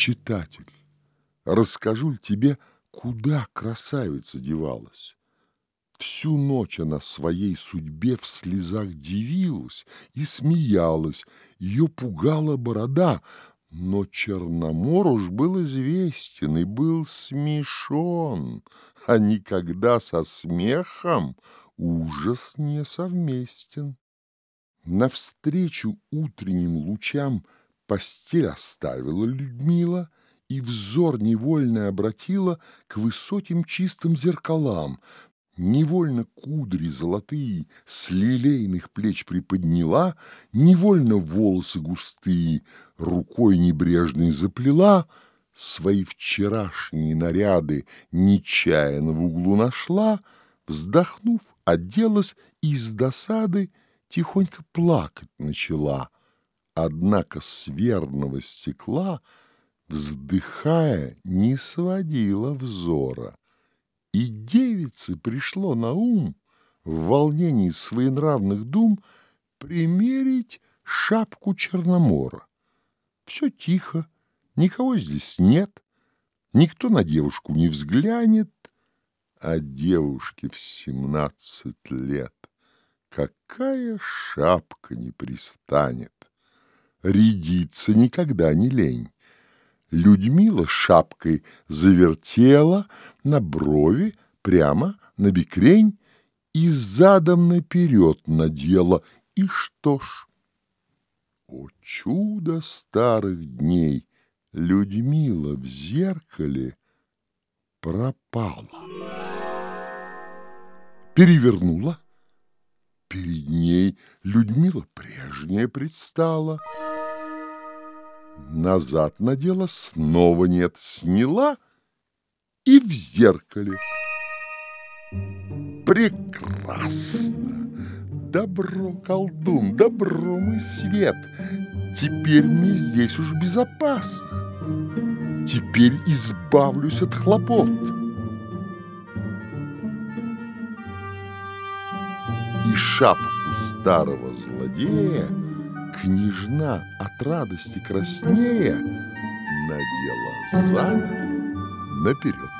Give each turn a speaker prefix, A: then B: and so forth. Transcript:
A: Читатель, расскажу ли тебе, куда красавица девалась? Всю ночь она своей судьбе в слезах дивилась и смеялась, ее пугала борода, но Черномор уж был известен и был смешон, а никогда со смехом ужас не совместен. Навстречу утренним лучам постель оставила Людмила и взор невольно обратила к высоким чистым зеркалам, невольно кудри золотые с лилейных плеч приподняла, невольно волосы густые рукой небрежной заплела, свои вчерашние наряды нечаянно в углу нашла, вздохнув, оделась и с досады тихонько плакать начала. Однако с верного стекла, вздыхая, не сводила взора. И девице пришло на ум в волнении своенравных дум примерить шапку Черномора. Все тихо, никого здесь нет, никто на девушку не взглянет, а девушке в семнадцать лет какая шапка не пристанет. Рядиться никогда не лень. Людмила шапкой завертела на брови, прямо на бикрень и задом наперед надела. И что ж? О чудо старых дней! Людмила в зеркале пропала. Перевернула. Перед ней Людмила прежняя предстала — назад надела, снова нет, сняла и в зеркале. Прекрасно! Добро, колдун, добро мой свет! Теперь мне здесь уж безопасно. Теперь избавлюсь от хлопот. И шапку старого злодея Княжна от радости краснея надела задом наперед.